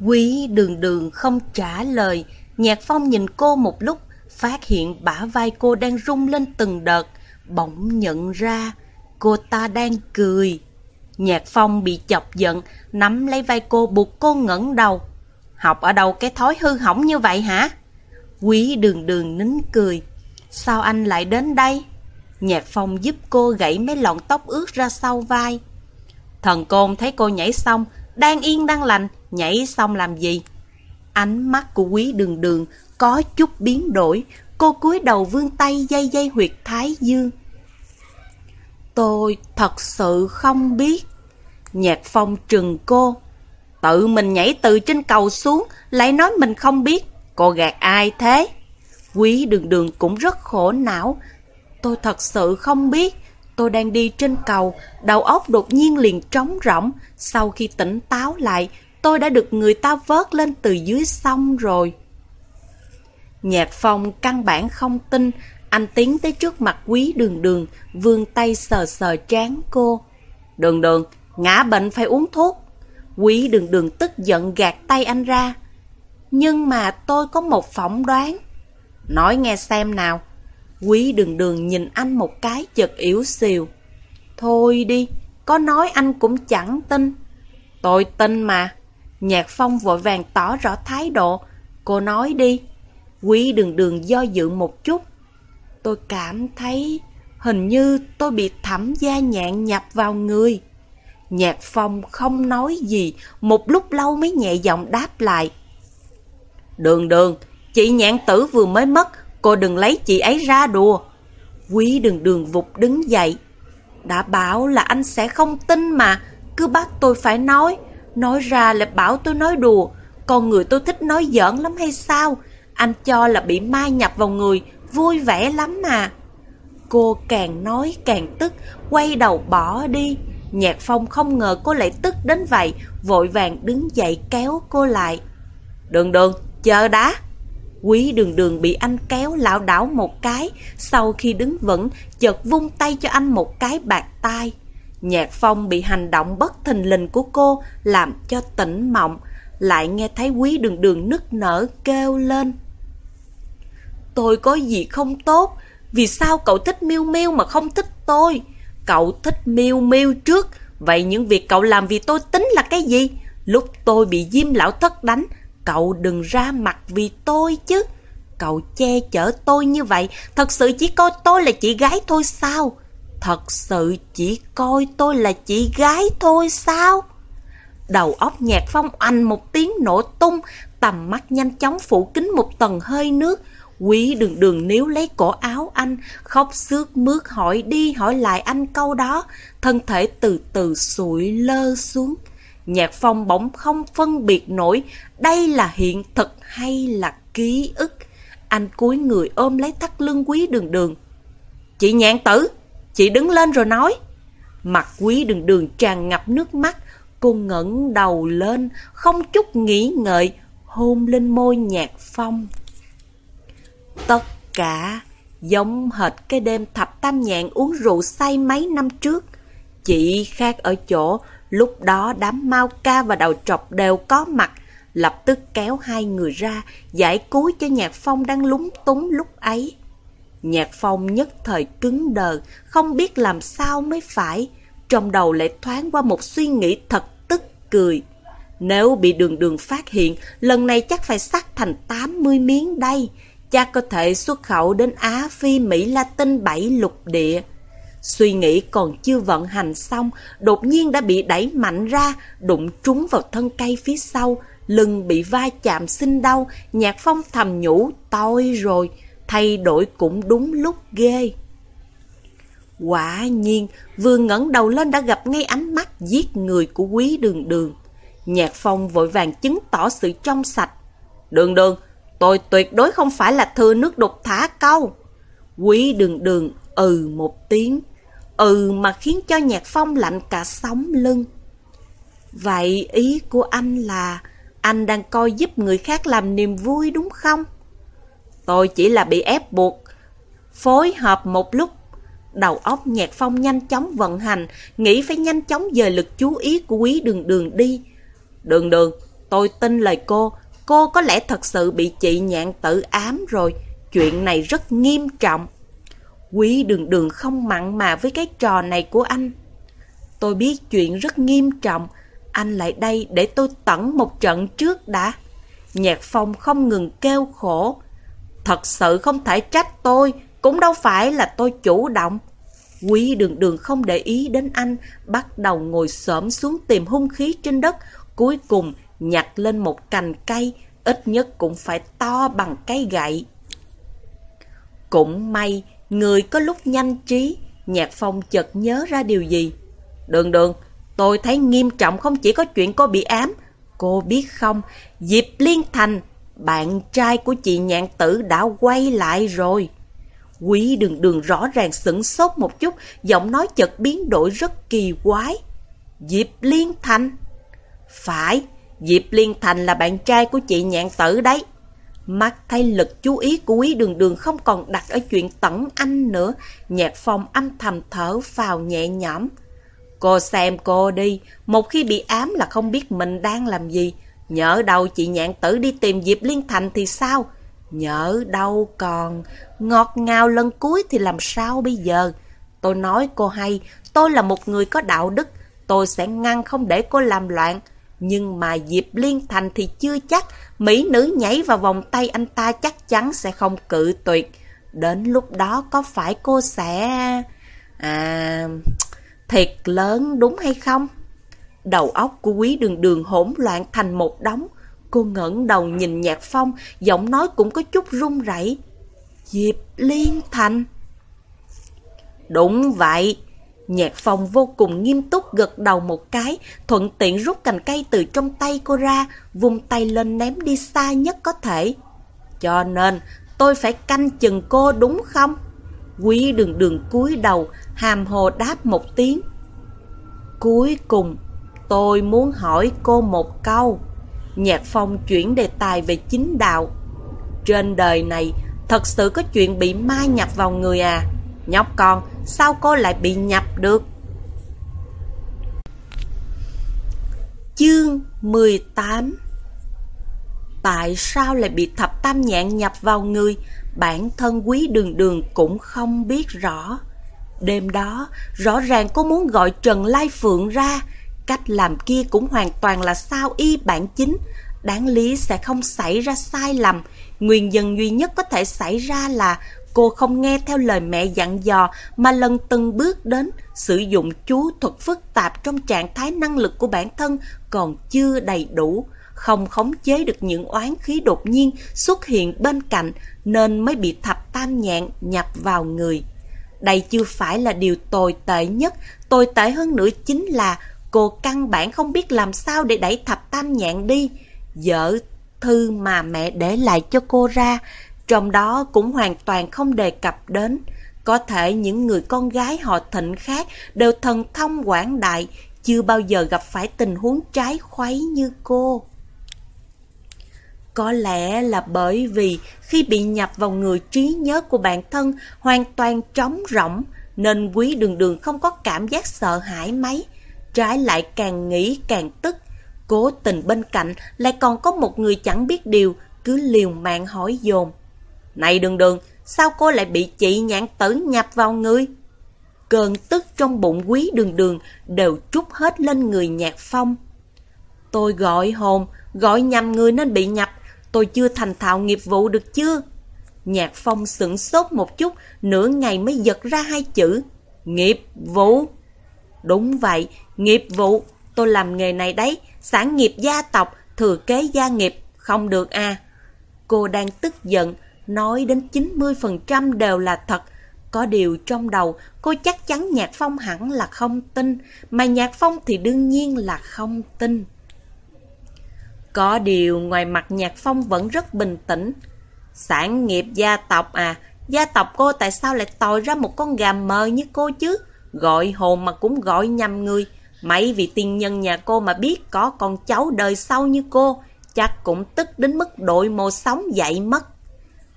Quý đường đường không trả lời, Nhạc Phong nhìn cô một lúc, phát hiện bả vai cô đang rung lên từng đợt, bỗng nhận ra cô ta đang cười. Nhạc Phong bị chọc giận, nắm lấy vai cô buộc cô ngẩng đầu. Học ở đâu cái thói hư hỏng như vậy hả? Quý đường đường nín cười. Sao anh lại đến đây? Nhạc Phong giúp cô gãy mấy lọn tóc ướt ra sau vai. Thần Côn thấy cô nhảy xong, đang yên đang lành, nhảy xong làm gì? Ánh mắt của quý đường đường có chút biến đổi, cô cúi đầu vươn tay dây dây huyệt thái dương. Tôi thật sự không biết. Nhạc Phong trừng cô. Tự mình nhảy từ trên cầu xuống, lại nói mình không biết. Cô gạt ai thế? Quý đường đường cũng rất khổ não. Tôi thật sự không biết. Tôi đang đi trên cầu, đầu óc đột nhiên liền trống rỗng. Sau khi tỉnh táo lại, tôi đã được người ta vớt lên từ dưới sông rồi. Nhạc phong căn bản không tin, anh tiến tới trước mặt quý đường đường, vươn tay sờ sờ trán cô. Đường đường, ngã bệnh phải uống thuốc. Quý đường đường tức giận gạt tay anh ra. Nhưng mà tôi có một phỏng đoán. Nói nghe xem nào. Quý đường đường nhìn anh một cái chật yếu xìu. Thôi đi, có nói anh cũng chẳng tin. Tôi tin mà. Nhạc phong vội vàng tỏ rõ thái độ. Cô nói đi. Quý đường đường do dự một chút. Tôi cảm thấy hình như tôi bị thẩm gia nhạn nhập vào người. Nhạc phong không nói gì, một lúc lâu mới nhẹ giọng đáp lại. Đường đường, chị nhạn tử vừa mới mất, cô đừng lấy chị ấy ra đùa. Quý đường đường vụt đứng dậy. Đã bảo là anh sẽ không tin mà, cứ bắt tôi phải nói. Nói ra là bảo tôi nói đùa, con người tôi thích nói giỡn lắm hay sao? Anh cho là bị ma nhập vào người, vui vẻ lắm mà. Cô càng nói càng tức, quay đầu bỏ đi. Nhạc phong không ngờ cô lại tức đến vậy, vội vàng đứng dậy kéo cô lại. Đường đường, chờ đã. Quý đường đường bị anh kéo lão đảo một cái, sau khi đứng vững, chợt vung tay cho anh một cái bạc tai. Nhạc phong bị hành động bất thình lình của cô làm cho tỉnh mộng, lại nghe thấy quý đường đường nức nở kêu lên. Tôi có gì không tốt, vì sao cậu thích miêu miêu mà không thích tôi? Cậu thích miêu miêu trước, vậy những việc cậu làm vì tôi tính là cái gì? Lúc tôi bị Diêm Lão Thất đánh, cậu đừng ra mặt vì tôi chứ. Cậu che chở tôi như vậy, thật sự chỉ coi tôi là chị gái thôi sao? Thật sự chỉ coi tôi là chị gái thôi sao? Đầu óc nhạc phong anh một tiếng nổ tung, tầm mắt nhanh chóng phủ kính một tầng hơi nước. Quý đường đường níu lấy cổ áo anh, khóc xước mướt hỏi đi hỏi lại anh câu đó, thân thể từ từ sụi lơ xuống. Nhạc phong bỗng không phân biệt nổi đây là hiện thực hay là ký ức. Anh cúi người ôm lấy thắt lưng quý đường đường. Chị nhạn tử, chị đứng lên rồi nói. Mặt quý đường đường tràn ngập nước mắt, cô ngẩng đầu lên, không chút nghĩ ngợi, hôn lên môi nhạc phong. Tất cả giống hệt cái đêm thập tam nhạn uống rượu say mấy năm trước. Chỉ khác ở chỗ, lúc đó đám mau ca và đầu trọc đều có mặt, lập tức kéo hai người ra, giải cứu cho Nhạc Phong đang lúng túng lúc ấy. Nhạc Phong nhất thời cứng đờ, không biết làm sao mới phải, trong đầu lại thoáng qua một suy nghĩ thật tức cười. Nếu bị đường đường phát hiện, lần này chắc phải sắc thành 80 miếng đây, chắc có thể xuất khẩu đến Á Phi Mỹ Latin bảy lục địa. Suy nghĩ còn chưa vận hành xong, đột nhiên đã bị đẩy mạnh ra, đụng trúng vào thân cây phía sau, lưng bị va chạm sinh đau, nhạc phong thầm nhủ, tôi rồi, thay đổi cũng đúng lúc ghê. Quả nhiên, vừa ngẩng đầu lên đã gặp ngay ánh mắt giết người của quý đường đường. Nhạc phong vội vàng chứng tỏ sự trong sạch. Đường đường, tôi tuyệt đối không phải là thừa nước đục thả câu. Quý đường đường ừ một tiếng, ừ mà khiến cho nhạc phong lạnh cả sóng lưng. Vậy ý của anh là anh đang coi giúp người khác làm niềm vui đúng không? Tôi chỉ là bị ép buộc, phối hợp một lúc. Đầu óc nhạc phong nhanh chóng vận hành, nghĩ phải nhanh chóng dời lực chú ý của quý đường đường đi. Đường đường, tôi tin lời cô, cô có lẽ thật sự bị chị nhạn tự ám rồi. Chuyện này rất nghiêm trọng. Quý đường đường không mặn mà với cái trò này của anh. Tôi biết chuyện rất nghiêm trọng, anh lại đây để tôi tẩn một trận trước đã. Nhạc phong không ngừng kêu khổ. Thật sự không thể trách tôi, cũng đâu phải là tôi chủ động. Quý đường đường không để ý đến anh, bắt đầu ngồi xổm xuống tìm hung khí trên đất, cuối cùng nhặt lên một cành cây, ít nhất cũng phải to bằng cây gậy. Cũng may, người có lúc nhanh trí, Nhạc Phong chợt nhớ ra điều gì. Đường đường, tôi thấy nghiêm trọng không chỉ có chuyện cô bị ám. Cô biết không, Diệp Liên Thành, bạn trai của chị nhạn tử đã quay lại rồi. Quý đường đường rõ ràng sửng sốt một chút, giọng nói chợt biến đổi rất kỳ quái. Diệp Liên Thành? Phải, Diệp Liên Thành là bạn trai của chị nhạn tử đấy. Mắt thay lực chú ý của quý đường đường không còn đặt ở chuyện tẩn anh nữa. Nhạc phong âm thầm thở vào nhẹ nhõm. Cô xem cô đi, một khi bị ám là không biết mình đang làm gì. Nhỡ đâu chị nhạn tử đi tìm Diệp Liên Thành thì sao? Nhỡ đâu còn, ngọt ngào lần cuối thì làm sao bây giờ? Tôi nói cô hay, tôi là một người có đạo đức, tôi sẽ ngăn không để cô làm loạn. Nhưng mà Diệp Liên Thành thì chưa chắc, mỹ nữ nhảy vào vòng tay anh ta chắc chắn sẽ không cự tuyệt. Đến lúc đó có phải cô sẽ... À... Thiệt lớn đúng hay không? Đầu óc của quý đường đường hỗn loạn thành một đống. Cô ngẩng đầu nhìn Nhạc Phong, giọng nói cũng có chút run rẩy. Diệp Liên Thành. Đúng vậy. Nhạc Phong vô cùng nghiêm túc gật đầu một cái, thuận tiện rút cành cây từ trong tay cô ra, vung tay lên ném đi xa nhất có thể. Cho nên, tôi phải canh chừng cô đúng không? Quý đường đường cúi đầu, hàm hồ đáp một tiếng. Cuối cùng, tôi muốn hỏi cô một câu. Nhạc phong chuyển đề tài về chính đạo. Trên đời này, thật sự có chuyện bị ma nhập vào người à? Nhóc con, sao cô lại bị nhập được? Chương 18 Tại sao lại bị thập tam nhạn nhập vào người? Bản thân quý đường đường cũng không biết rõ. Đêm đó, rõ ràng cô muốn gọi Trần Lai Phượng ra. Cách làm kia cũng hoàn toàn là sao y bản chính. Đáng lý sẽ không xảy ra sai lầm. Nguyên nhân duy nhất có thể xảy ra là cô không nghe theo lời mẹ dặn dò mà lần từng bước đến sử dụng chú thuật phức tạp trong trạng thái năng lực của bản thân còn chưa đầy đủ không khống chế được những oán khí đột nhiên xuất hiện bên cạnh nên mới bị thập tam nhạn nhập vào người. Đây chưa phải là điều tồi tệ nhất, tồi tệ hơn nữa chính là cô căn bản không biết làm sao để đẩy thập tam nhạn đi. Dở thư mà mẹ để lại cho cô ra, trong đó cũng hoàn toàn không đề cập đến. Có thể những người con gái họ thịnh khác đều thần thông quảng đại, chưa bao giờ gặp phải tình huống trái khuấy như cô. Có lẽ là bởi vì khi bị nhập vào người trí nhớ của bản thân hoàn toàn trống rỗng, nên quý đường đường không có cảm giác sợ hãi mấy. Trái lại càng nghĩ càng tức. Cố tình bên cạnh lại còn có một người chẳng biết điều, cứ liều mạng hỏi dồn. Này đường đường, sao cô lại bị chị nhãn tử nhập vào người? Cơn tức trong bụng quý đường đường đều trút hết lên người nhạc phong. Tôi gọi hồn, gọi nhầm người nên bị nhập, tôi chưa thành thạo nghiệp vụ được chưa? Nhạc phong sửng sốt một chút, nửa ngày mới giật ra hai chữ. Nghiệp vụ. Đúng vậy, nghiệp vụ. Tôi làm nghề này đấy, sản nghiệp gia tộc, thừa kế gia nghiệp, không được à. Cô đang tức giận, nói đến 90% đều là thật. Có điều trong đầu, cô chắc chắn Nhạc Phong hẳn là không tin, mà Nhạc Phong thì đương nhiên là không tin. Có điều ngoài mặt Nhạc Phong vẫn rất bình tĩnh. Sản nghiệp gia tộc à, gia tộc cô tại sao lại tòi ra một con gà mờ như cô chứ? Gọi hồn mà cũng gọi nhầm người. Mấy vị tiên nhân nhà cô mà biết có con cháu đời sau như cô, chắc cũng tức đến mức đội mồ sống dậy mất.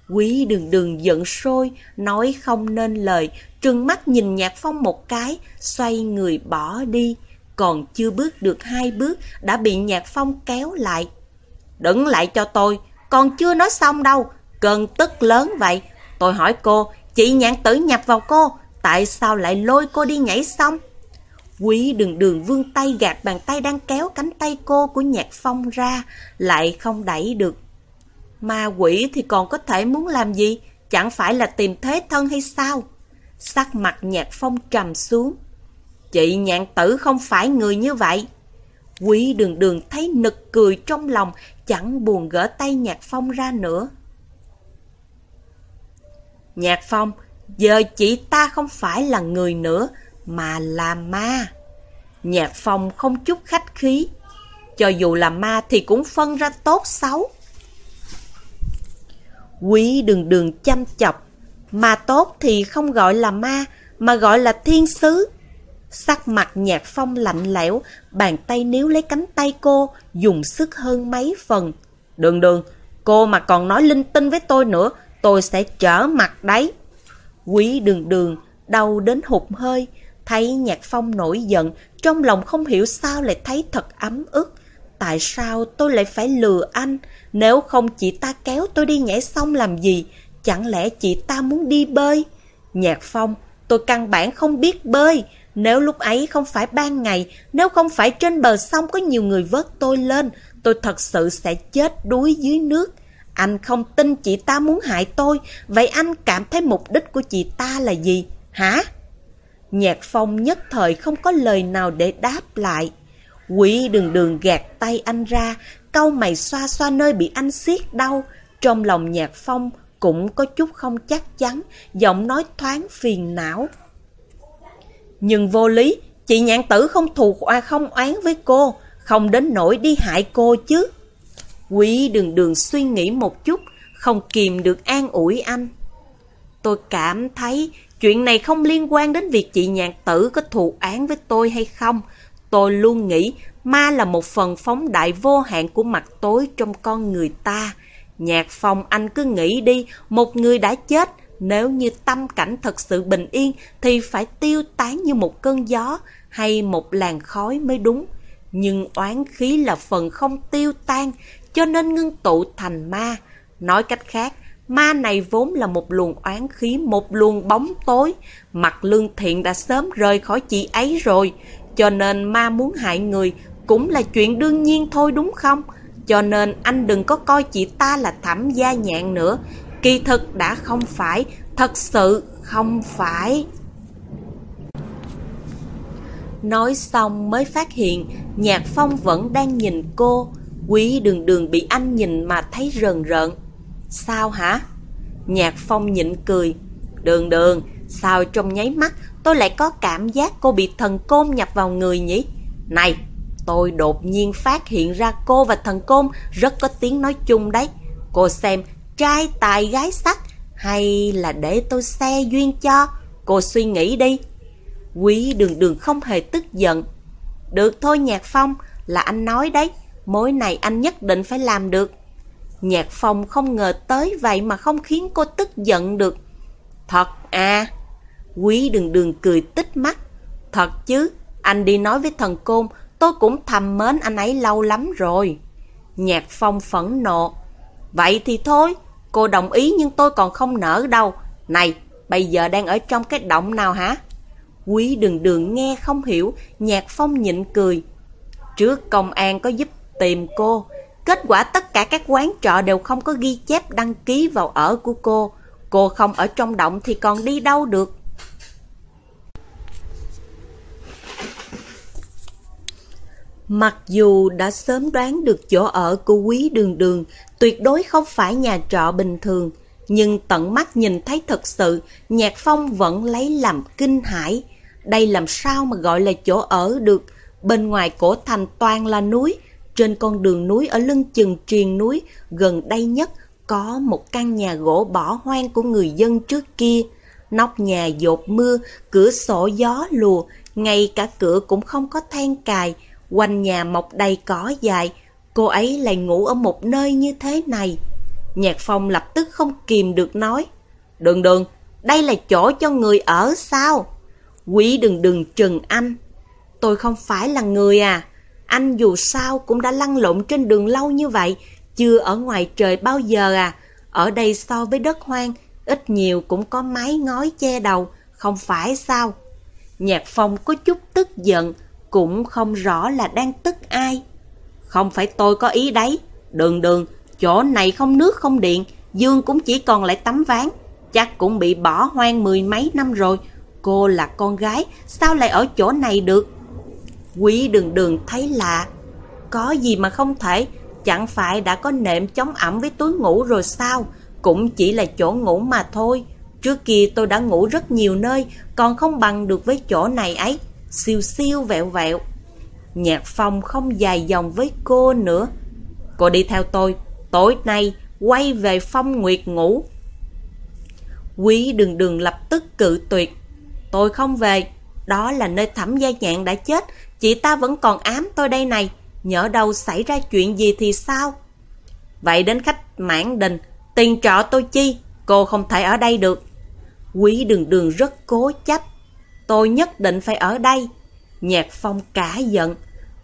Quý đường đường giận sôi, nói không nên lời, trừng mắt nhìn Nhạc Phong một cái, xoay người bỏ đi còn chưa bước được hai bước đã bị Nhạc Phong kéo lại. Đứng lại cho tôi, còn chưa nói xong đâu, cơn tức lớn vậy. Tôi hỏi cô, chị nhạn tử nhập vào cô, tại sao lại lôi cô đi nhảy xong? Quý đường đường vương tay gạt bàn tay đang kéo cánh tay cô của nhạc phong ra, lại không đẩy được. Ma quỷ thì còn có thể muốn làm gì? Chẳng phải là tìm thế thân hay sao? Sắc mặt nhạc phong trầm xuống. Chị nhạn tử không phải người như vậy. Quý đường đường thấy nực cười trong lòng, chẳng buồn gỡ tay nhạc phong ra nữa. Nhạc phong, giờ chị ta không phải là người nữa, mà là ma. Nhạc phong không chút khách khí. Cho dù là ma thì cũng phân ra tốt xấu. Quý đường đường chăm chọc. Ma tốt thì không gọi là ma, mà gọi là thiên sứ. Sắc mặt nhạc phong lạnh lẽo, bàn tay níu lấy cánh tay cô, dùng sức hơn mấy phần. Đường đường, cô mà còn nói linh tinh với tôi nữa, tôi sẽ trở mặt đấy. Quý đường đường, đau đến hụt hơi, thấy nhạc phong nổi giận, trong lòng không hiểu sao lại thấy thật ấm ức. Tại sao tôi lại phải lừa anh? Nếu không chị ta kéo tôi đi nhảy sông làm gì? Chẳng lẽ chị ta muốn đi bơi? Nhạc phong, tôi căn bản không biết bơi. Nếu lúc ấy không phải ban ngày, nếu không phải trên bờ sông có nhiều người vớt tôi lên, tôi thật sự sẽ chết đuối dưới nước. Anh không tin chị ta muốn hại tôi, vậy anh cảm thấy mục đích của chị ta là gì? Hả? Nhạc phong nhất thời không có lời nào để đáp lại. Quỷ đường đường gạt tay anh ra, câu mày xoa xoa nơi bị anh siết đau. Trong lòng nhạc phong cũng có chút không chắc chắn, giọng nói thoáng phiền não. Nhưng vô lý, chị nhạn tử không thù oa không oán với cô, không đến nỗi đi hại cô chứ. Quý đường đường suy nghĩ một chút, không kìm được an ủi anh. Tôi cảm thấy chuyện này không liên quan đến việc chị nhạc tử có thù án với tôi hay không. Tôi luôn nghĩ ma là một phần phóng đại vô hạn của mặt tối trong con người ta. Nhạc phong anh cứ nghĩ đi, một người đã chết, nếu như tâm cảnh thật sự bình yên thì phải tiêu tán như một cơn gió hay một làn khói mới đúng. Nhưng oán khí là phần không tiêu tan, cho nên ngưng tụ thành ma. Nói cách khác, ma này vốn là một luồng oán khí, một luồng bóng tối. Mặt lương thiện đã sớm rời khỏi chị ấy rồi, cho nên ma muốn hại người cũng là chuyện đương nhiên thôi đúng không? Cho nên anh đừng có coi chị ta là thẩm gia nhạn nữa. Kỳ thực đã không phải, thật sự không phải. Nói xong mới phát hiện Nhạc Phong vẫn đang nhìn cô Quý đường đường bị anh nhìn mà thấy rờn rợn Sao hả? Nhạc Phong nhịn cười Đường đường, sao trong nháy mắt tôi lại có cảm giác cô bị thần côn nhập vào người nhỉ? Này, tôi đột nhiên phát hiện ra cô và thần côn rất có tiếng nói chung đấy. Cô xem, trai tài gái sắc hay là để tôi xe duyên cho? Cô suy nghĩ đi. Quý đường đường không hề tức giận. Được thôi Nhạc Phong, là anh nói đấy, mối này anh nhất định phải làm được. Nhạc Phong không ngờ tới vậy mà không khiến cô tức giận được. Thật à? Quý đường đường cười tích mắt. Thật chứ, anh đi nói với thần côn, tôi cũng thầm mến anh ấy lâu lắm rồi. Nhạc Phong phẫn nộ. Vậy thì thôi, cô đồng ý nhưng tôi còn không nở đâu. Này, bây giờ đang ở trong cái động nào hả? Quý đường đường nghe không hiểu, Nhạc Phong nhịn cười. Trước công an có giúp tìm cô, kết quả tất cả các quán trọ đều không có ghi chép đăng ký vào ở của cô. Cô không ở trong động thì còn đi đâu được. Mặc dù đã sớm đoán được chỗ ở của quý đường đường, tuyệt đối không phải nhà trọ bình thường, nhưng tận mắt nhìn thấy thật sự, Nhạc Phong vẫn lấy làm kinh hãi. Đây làm sao mà gọi là chỗ ở được? Bên ngoài cổ thành toàn là núi, trên con đường núi ở lưng chừng triền núi, gần đây nhất có một căn nhà gỗ bỏ hoang của người dân trước kia. Nóc nhà dột mưa, cửa sổ gió lùa, ngay cả cửa cũng không có than cài, quanh nhà mọc đầy cỏ dài, cô ấy lại ngủ ở một nơi như thế này. Nhạc phong lập tức không kìm được nói, đừng đừng đây là chỗ cho người ở sao? Quý đừng đừng trừng anh. Tôi không phải là người à. Anh dù sao cũng đã lăn lộn trên đường lâu như vậy, chưa ở ngoài trời bao giờ à? Ở đây so với đất hoang, ít nhiều cũng có mái ngói che đầu, không phải sao? Nhạc phong có chút tức giận, cũng không rõ là đang tức ai. Không phải tôi có ý đấy, đường đường, chỗ này không nước không điện, Dương cũng chỉ còn lại tấm ván, chắc cũng bị bỏ hoang mười mấy năm rồi. Cô là con gái, sao lại ở chỗ này được? Quý đường đường thấy lạ, có gì mà không thể, chẳng phải đã có nệm chống ẩm với túi ngủ rồi sao? Cũng chỉ là chỗ ngủ mà thôi. Trước kia tôi đã ngủ rất nhiều nơi, còn không bằng được với chỗ này ấy. Siêu siêu vẹo vẹo. Nhạc phong không dài dòng với cô nữa. Cô đi theo tôi, tối nay quay về phong nguyệt ngủ. Quý đường đường lập tức cự tuyệt. Tôi không về, đó là nơi thẩm gia nhạn đã chết, chị ta vẫn còn ám tôi đây này, nhỡ đâu xảy ra chuyện gì thì sao? Vậy đến khách mãn đình, tiền trọ tôi chi, cô không thể ở đây được. Quý đường đường rất cố chấp, tôi nhất định phải ở đây. Nhạc phong cả giận,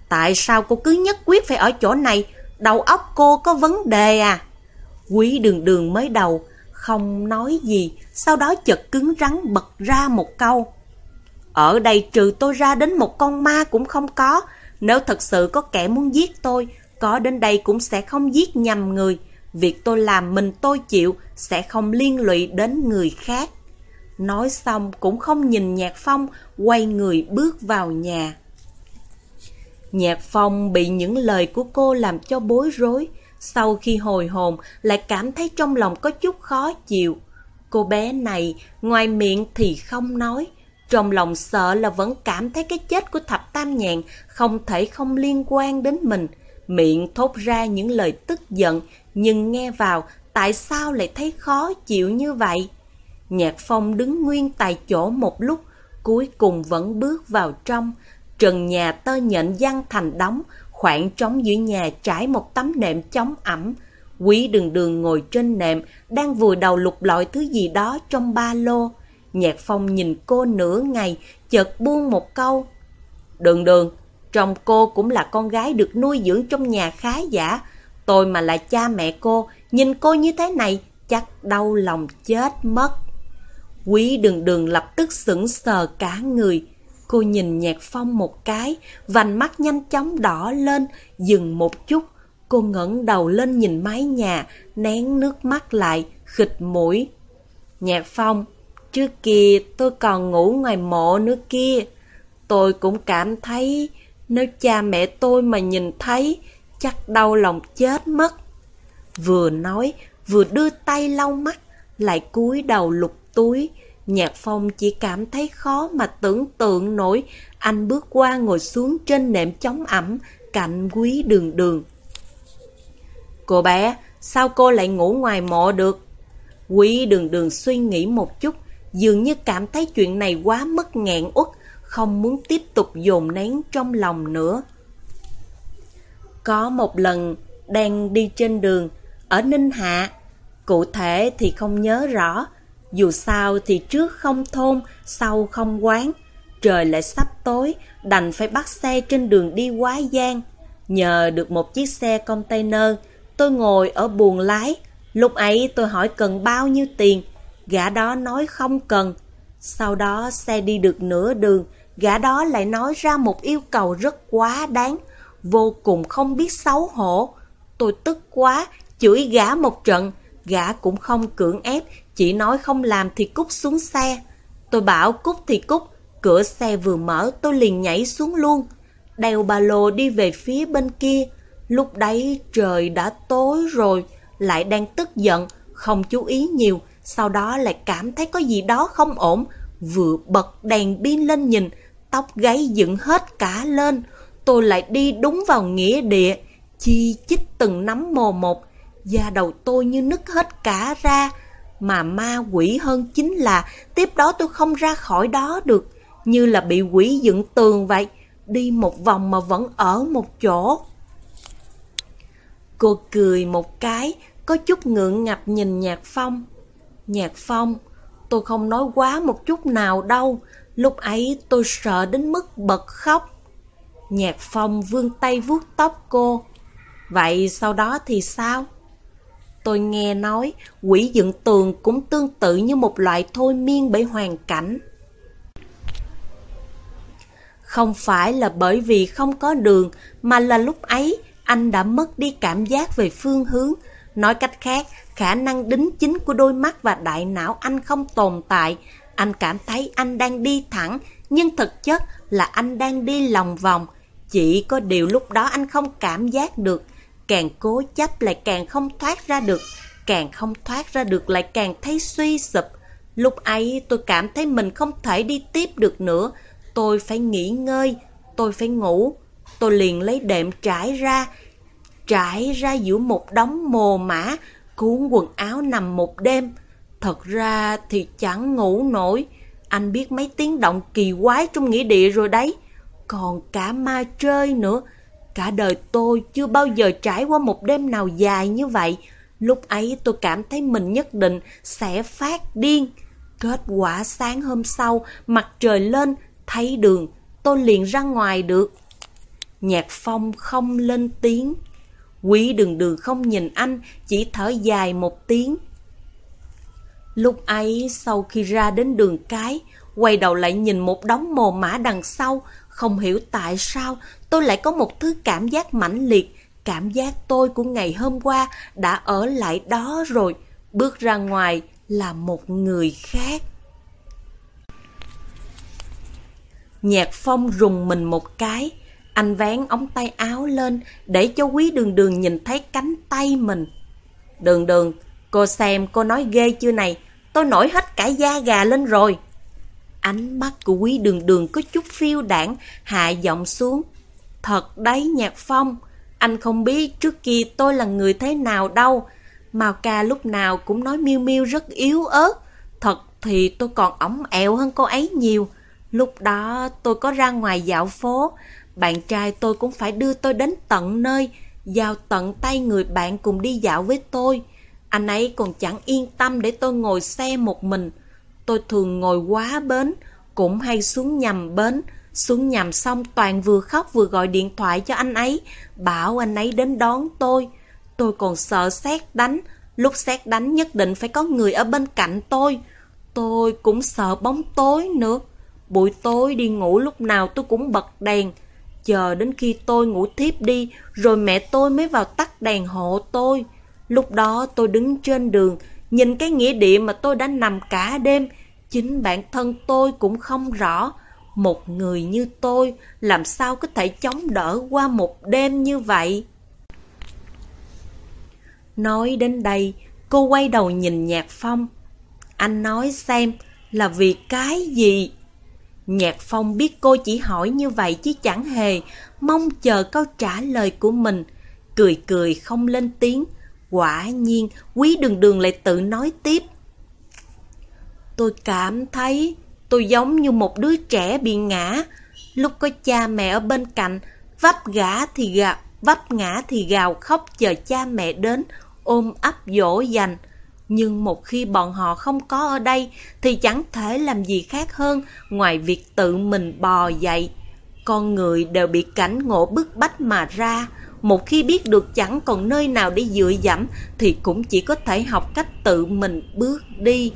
tại sao cô cứ nhất quyết phải ở chỗ này, đầu óc cô có vấn đề à? Quý đường đường mới đầu, không nói gì, sau đó chợt cứng rắn bật ra một câu. Ở đây trừ tôi ra đến một con ma cũng không có, nếu thật sự có kẻ muốn giết tôi, có đến đây cũng sẽ không giết nhầm người. Việc tôi làm mình tôi chịu, sẽ không liên lụy đến người khác. Nói xong cũng không nhìn Nhạc Phong, quay người bước vào nhà. Nhạc Phong bị những lời của cô làm cho bối rối. Sau khi hồi hồn, lại cảm thấy trong lòng có chút khó chịu. Cô bé này, ngoài miệng thì không nói. Trong lòng sợ là vẫn cảm thấy cái chết của thập tam nhạn không thể không liên quan đến mình. Miệng thốt ra những lời tức giận, nhưng nghe vào tại sao lại thấy khó chịu như vậy? Nhạc phong đứng nguyên tại chỗ một lúc, cuối cùng vẫn bước vào trong. Trần nhà tơ nhện văng thành đóng, khoảng trống giữa nhà trải một tấm nệm chống ẩm. Quý đường đường ngồi trên nệm, đang vùi đầu lục lọi thứ gì đó trong ba lô. Nhạc phong nhìn cô nửa ngày, chợt buông một câu. Đường đường, chồng cô cũng là con gái được nuôi dưỡng trong nhà khá giả. Tôi mà là cha mẹ cô, nhìn cô như thế này, chắc đau lòng chết mất. Quý đường đường lập tức sững sờ cả người. Cô nhìn nhạc phong một cái, vành mắt nhanh chóng đỏ lên, dừng một chút. Cô ngẩng đầu lên nhìn mái nhà, nén nước mắt lại, khịt mũi. Nhạc phong, trước kia tôi còn ngủ ngoài mộ nữa kia. Tôi cũng cảm thấy nếu cha mẹ tôi mà nhìn thấy chắc đau lòng chết mất. Vừa nói vừa đưa tay lau mắt, lại cúi đầu lục túi. Nhạc phong chỉ cảm thấy khó mà tưởng tượng nổi. Anh bước qua ngồi xuống trên nệm chống ẩm cạnh quý đường đường. Cô bé, sao cô lại ngủ ngoài mộ được? Quý đường đường suy nghĩ một chút, dường như cảm thấy chuyện này quá mất nghẹn uất, không muốn tiếp tục dồn nén trong lòng nữa. Có một lần, đang đi trên đường, ở Ninh Hạ, cụ thể thì không nhớ rõ, dù sao thì trước không thôn, sau không quán, trời lại sắp tối, đành phải bắt xe trên đường đi quá gian. Nhờ được một chiếc xe container, tôi ngồi ở buồng lái, lúc ấy tôi hỏi cần bao nhiêu tiền, gã đó nói không cần. Sau đó xe đi được nửa đường, gã đó lại nói ra một yêu cầu rất quá đáng, vô cùng không biết xấu hổ. Tôi tức quá, chửi gã một trận, gã cũng không cưỡng ép, chỉ nói không làm thì cút xuống xe. Tôi bảo cút thì cút, cửa xe vừa mở tôi liền nhảy xuống luôn. Đeo ba lô đi về phía bên kia, lúc đấy trời đã tối rồi, lại đang tức giận, không chú ý nhiều, sau đó lại cảm thấy có gì đó không ổn, vừa bật đèn pin lên nhìn, tóc gáy dựng hết cả lên. Tôi lại đi đúng vào nghĩa địa, chi chích từng nắm mồ một. Da đầu tôi như nứt hết cả ra. Mà ma quỷ hơn chính là tiếp đó tôi không ra khỏi đó được. Như là bị quỷ dựng tường vậy. Đi một vòng mà vẫn ở một chỗ. Cô cười một cái, có chút ngượng ngập nhìn Nhạc Phong. Nhạc Phong, tôi không nói quá một chút nào đâu. Lúc ấy tôi sợ đến mức bật khóc. Nhạc phong vươn tay vuốt tóc cô. Vậy sau đó thì sao? Tôi nghe nói quỷ dựng tường cũng tương tự như một loại thôi miên bởi hoàn cảnh. Không phải là bởi vì không có đường, mà là lúc ấy anh đã mất đi cảm giác về phương hướng. Nói cách khác, khả năng đính chính của đôi mắt và đại não anh không tồn tại. Anh cảm thấy anh đang đi thẳng, nhưng thực chất là anh đang đi lòng vòng. Chỉ có điều lúc đó anh không cảm giác được. Càng cố chấp lại càng không thoát ra được. Càng không thoát ra được lại càng thấy suy sụp. Lúc ấy tôi cảm thấy mình không thể đi tiếp được nữa. Tôi phải nghỉ ngơi, tôi phải ngủ. Tôi liền lấy đệm trải ra, trải ra giữa một đống mồ mã, cuốn quần áo nằm một đêm. Thật ra thì chẳng ngủ nổi. Anh biết mấy tiếng động kỳ quái trong nghĩa địa rồi đấy. Còn cả ma chơi nữa. Cả đời tôi chưa bao giờ trải qua một đêm nào dài như vậy. Lúc ấy tôi cảm thấy mình nhất định sẽ phát điên. Kết quả sáng hôm sau, mặt trời lên, thấy đường, tôi liền ra ngoài được. Nhạc phong không lên tiếng. Quý đường đường không nhìn anh, chỉ thở dài một tiếng. Lúc ấy, sau khi ra đến đường cái, quay đầu lại nhìn một đống mồ mã đằng sau, không hiểu tại sao tôi lại có một thứ cảm giác mãnh liệt, cảm giác tôi của ngày hôm qua đã ở lại đó rồi, bước ra ngoài là một người khác. Nhạc phong rùng mình một cái, anh vén ống tay áo lên để cho quý đường đường nhìn thấy cánh tay mình. Đường đường, cô xem cô nói ghê chưa này, tôi nổi hết cả da gà lên rồi. Ánh mắt của quý đường đường có chút phiêu đảng, hạ giọng xuống. Thật đấy nhạc phong, anh không biết trước kia tôi là người thế nào đâu. Mao ca lúc nào cũng nói miêu miêu rất yếu ớt. Thật thì tôi còn ống ẹo hơn cô ấy nhiều. Lúc đó tôi có ra ngoài dạo phố, bạn trai tôi cũng phải đưa tôi đến tận nơi, giao tận tay người bạn cùng đi dạo với tôi. Anh ấy còn chẳng yên tâm để tôi ngồi xe một mình. Tôi thường ngồi quá bến, cũng hay xuống nhầm bến. Xuống nhầm xong toàn vừa khóc vừa gọi điện thoại cho anh ấy, bảo anh ấy đến đón tôi. Tôi còn sợ xét đánh, lúc xét đánh nhất định phải có người ở bên cạnh tôi. Tôi cũng sợ bóng tối nữa. Buổi tối đi ngủ lúc nào tôi cũng bật đèn. Chờ đến khi tôi ngủ thiếp đi, rồi mẹ tôi mới vào tắt đèn hộ tôi. Lúc đó tôi đứng trên đường, nhìn cái nghĩa địa mà tôi đã nằm cả đêm. Chính bản thân tôi cũng không rõ. Một người như tôi làm sao có thể chống đỡ qua một đêm như vậy? Nói đến đây, cô quay đầu nhìn Nhạc Phong. Anh nói xem là vì cái gì? Nhạc Phong biết cô chỉ hỏi như vậy chứ chẳng hề, mong chờ câu trả lời của mình. Cười cười không lên tiếng. Quả nhiên, quý đường đường lại tự nói tiếp. Tôi cảm thấy tôi giống như một đứa trẻ bị ngã. Lúc có cha mẹ ở bên cạnh, vấp gã thì gào, vấp ngã thì gào khóc chờ cha mẹ đến, ôm ấp dỗ dành. Nhưng một khi bọn họ không có ở đây, thì chẳng thể làm gì khác hơn ngoài việc tự mình bò dậy. Con người đều bị cảnh ngộ bức bách mà ra. Một khi biết được chẳng còn nơi nào để dựa dẫm, thì cũng chỉ có thể học cách tự mình bước đi.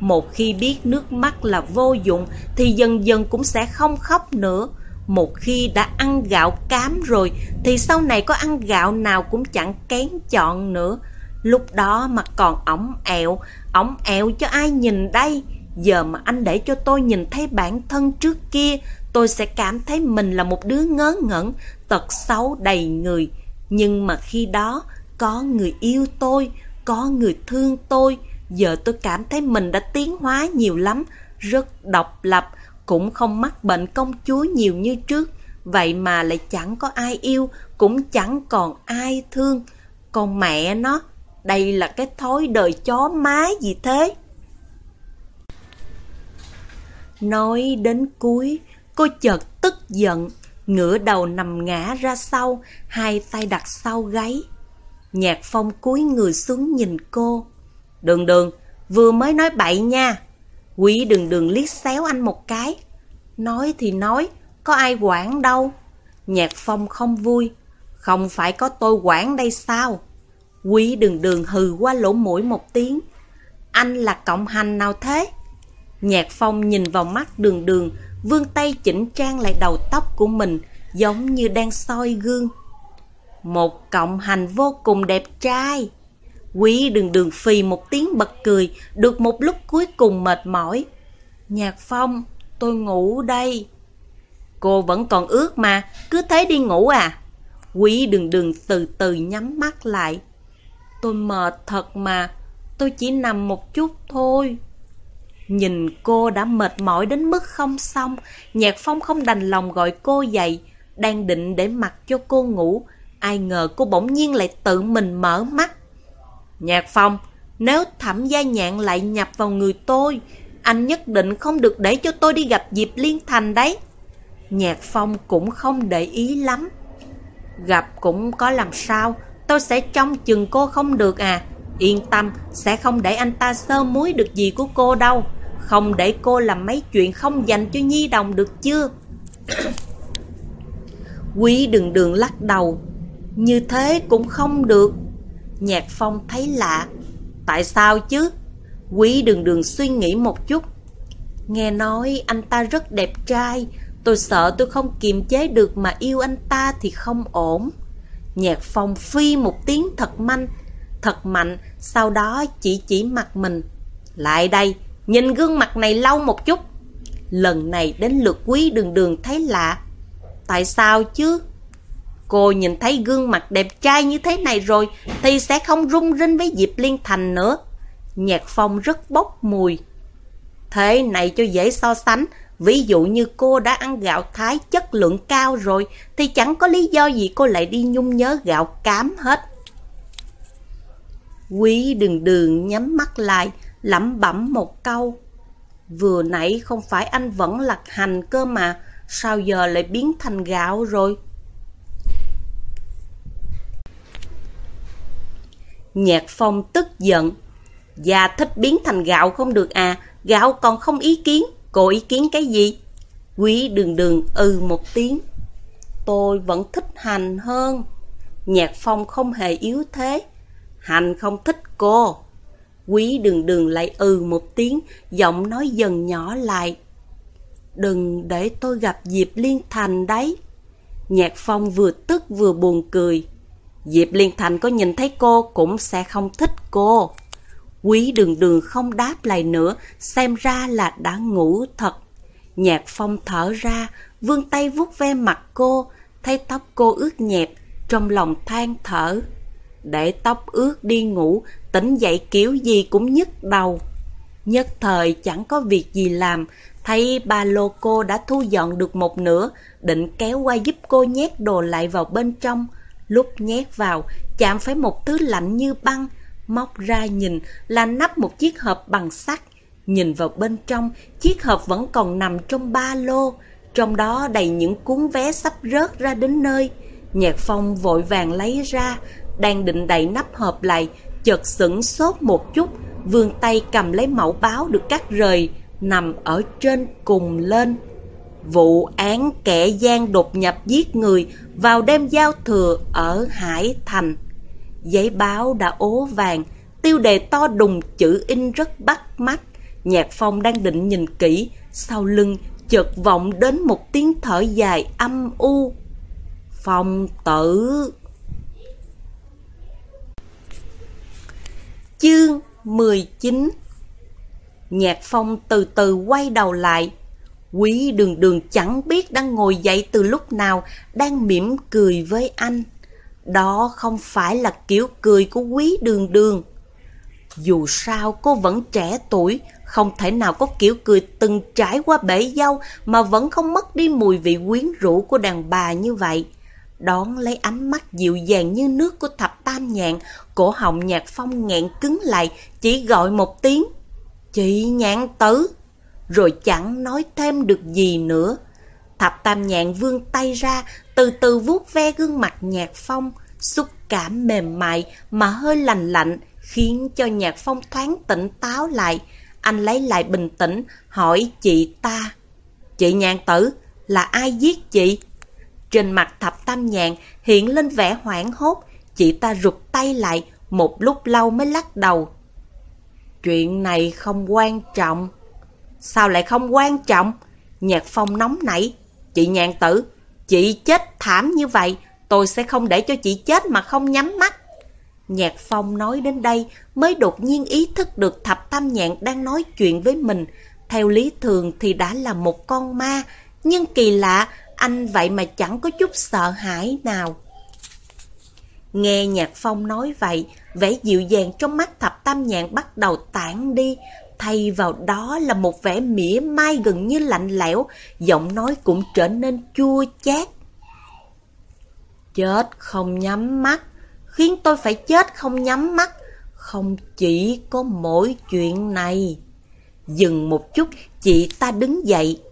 Một khi biết nước mắt là vô dụng, thì dần dần cũng sẽ không khóc nữa. Một khi đã ăn gạo cám rồi, thì sau này có ăn gạo nào cũng chẳng kén chọn nữa. Lúc đó mà còn ống ẹo, ống ẹo cho ai nhìn đây? Giờ mà anh để cho tôi nhìn thấy bản thân trước kia, tôi sẽ cảm thấy mình là một đứa ngớ ngẩn, tật xấu đầy người. Nhưng mà khi đó, có người yêu tôi, có người thương tôi, giờ tôi cảm thấy mình đã tiến hóa nhiều lắm, rất độc lập, cũng không mắc bệnh công chúa nhiều như trước. Vậy mà lại chẳng có ai yêu, cũng chẳng còn ai thương. Còn mẹ nó, đây là cái thói đời chó má gì thế? Nói đến cuối, cô chợt tức giận, ngửa đầu nằm ngã ra sau, hai tay đặt sau gáy. Nhạc phong cúi người xuống nhìn cô. Đường đường, vừa mới nói bậy nha. Quý đường đường liếc xéo anh một cái. Nói thì nói, có ai quản đâu. Nhạc phong không vui. Không phải có tôi quản đây sao? Quý đường đường hừ qua lỗ mũi một tiếng. Anh là cộng hành nào thế? Nhạc phong nhìn vào mắt đường đường, vươn tay chỉnh trang lại đầu tóc của mình, giống như đang soi gương. Một cộng hành vô cùng đẹp trai. Quý đường đường phì một tiếng bật cười, được một lúc cuối cùng mệt mỏi. Nhạc phong, tôi ngủ đây. Cô vẫn còn ướt mà, cứ thế đi ngủ à? Quý đường đường từ từ nhắm mắt lại. Tôi mệt thật mà, tôi chỉ nằm một chút thôi. Nhìn cô đã mệt mỏi đến mức không xong, Nhạc Phong không đành lòng gọi cô dậy, đang định để mặc cho cô ngủ, ai ngờ cô bỗng nhiên lại tự mình mở mắt. Nhạc Phong, nếu thẩm gia nhạn lại nhập vào người tôi, anh nhất định không được để cho tôi đi gặp Diệp Liên Thành đấy. Nhạc Phong cũng không để ý lắm. Gặp cũng có làm sao, tôi sẽ trông chừng cô không được à. Yên tâm, sẽ không để anh ta sơ muối được gì của cô đâu. Không để cô làm mấy chuyện không dành cho Nhi Đồng được chưa? Quý đường đường lắc đầu. Như thế cũng không được. Nhạc Phong thấy lạ. Tại sao chứ? Quý đường đường suy nghĩ một chút. Nghe nói anh ta rất đẹp trai. Tôi sợ tôi không kiềm chế được mà yêu anh ta thì không ổn. Nhạc Phong phi một tiếng thật manh, thật mạnh, sau đó chỉ chỉ mặt mình. Lại đây, nhìn gương mặt này lâu một chút. Lần này đến lượt quý đường đường thấy lạ. Tại sao chứ? Cô nhìn thấy gương mặt đẹp trai như thế này rồi thì sẽ không rung rinh với Diệp Liên Thành nữa. Nhạc phong rất bốc mùi. Thế này cho dễ so sánh, ví dụ như cô đã ăn gạo thái chất lượng cao rồi thì chẳng có lý do gì cô lại đi nhung nhớ gạo cám hết. Quý đường đường nhắm mắt lại, lẩm bẩm một câu. Vừa nãy không phải anh vẫn lặt hành cơ mà, sao giờ lại biến thành gạo rồi? Nhạc phong tức giận. Già thích biến thành gạo không được à, gạo còn không ý kiến, cô ý kiến cái gì? Quý đường đường ừ một tiếng. Tôi vẫn thích hành hơn. Nhạc phong không hề yếu thế. Hành không thích cô. Quý đường đường lại ừ một tiếng, giọng nói dần nhỏ lại. Đừng để tôi gặp Diệp Liên Thành đấy. Nhạc Phong vừa tức vừa buồn cười. Diệp Liên Thành có nhìn thấy cô cũng sẽ không thích cô. Quý đường đường không đáp lại nữa, xem ra là đã ngủ thật. Nhạc Phong thở ra, vươn tay vuốt ve mặt cô, thấy tóc cô ướt nhẹp, trong lòng than thở. Để tóc ướt đi ngủ, tỉnh dậy kiểu gì cũng nhức đầu. Nhất thời chẳng có việc gì làm, thấy ba lô cô đã thu dọn được một nửa, định kéo qua giúp cô nhét đồ lại vào bên trong. Lúc nhét vào, chạm phải một thứ lạnh như băng, móc ra nhìn là nắp một chiếc hộp bằng sắt. Nhìn vào bên trong, chiếc hộp vẫn còn nằm trong ba lô, trong đó đầy những cuốn vé sắp rớt ra đến nơi. Nhạc phong vội vàng lấy ra, đang định đậy nắp hộp lại, chợt sững sốt một chút, vươn tay cầm lấy mẫu báo được cắt rời, nằm ở trên cùng lên. Vụ án kẻ gian đột nhập giết người vào đêm giao thừa ở Hải Thành. Giấy báo đã ố vàng, tiêu đề to đùng chữ in rất bắt mắt. Nhạc phong đang định nhìn kỹ, sau lưng chợt vọng đến một tiếng thở dài âm u. Phong tử... Chương 19 Nhạc phong từ từ quay đầu lại. Quý đường đường chẳng biết đang ngồi dậy từ lúc nào, đang mỉm cười với anh. Đó không phải là kiểu cười của quý đường đường. Dù sao cô vẫn trẻ tuổi, không thể nào có kiểu cười từng trải qua bể dâu mà vẫn không mất đi mùi vị quyến rũ của đàn bà như vậy. Đón lấy ánh mắt dịu dàng như nước của thập tam nhạn, cổ họng nhạc phong nghẹn cứng lại, chỉ gọi một tiếng. Chị nhạn tử! Rồi chẳng nói thêm được gì nữa. Thập tam nhạn vươn tay ra, từ từ vuốt ve gương mặt nhạc phong, xúc cảm mềm mại mà hơi lành lạnh, khiến cho nhạc phong thoáng tỉnh táo lại. Anh lấy lại bình tĩnh, hỏi chị ta. Chị nhạn tử, là ai giết chị? Trên mặt thập tam nhạn hiện lên vẻ hoảng hốt, chị ta rụt tay lại, một lúc lâu mới lắc đầu. Chuyện này không quan trọng. Sao lại không quan trọng? Nhạc phong nóng nảy. Chị nhạn tử, chị chết thảm như vậy, tôi sẽ không để cho chị chết mà không nhắm mắt. Nhạc phong nói đến đây mới đột nhiên ý thức được thập tam nhạn đang nói chuyện với mình. Theo lý thường thì đã là một con ma, nhưng kỳ lạ, anh vậy mà chẳng có chút sợ hãi nào. Nghe Nhạc Phong nói vậy, vẻ dịu dàng trong mắt thập tam nhạn bắt đầu tản đi, thay vào đó là một vẻ mỉa mai gần như lạnh lẽo, giọng nói cũng trở nên chua chát. Chết không nhắm mắt, khiến tôi phải chết không nhắm mắt, không chỉ có mỗi chuyện này. Dừng một chút, chị ta đứng dậy.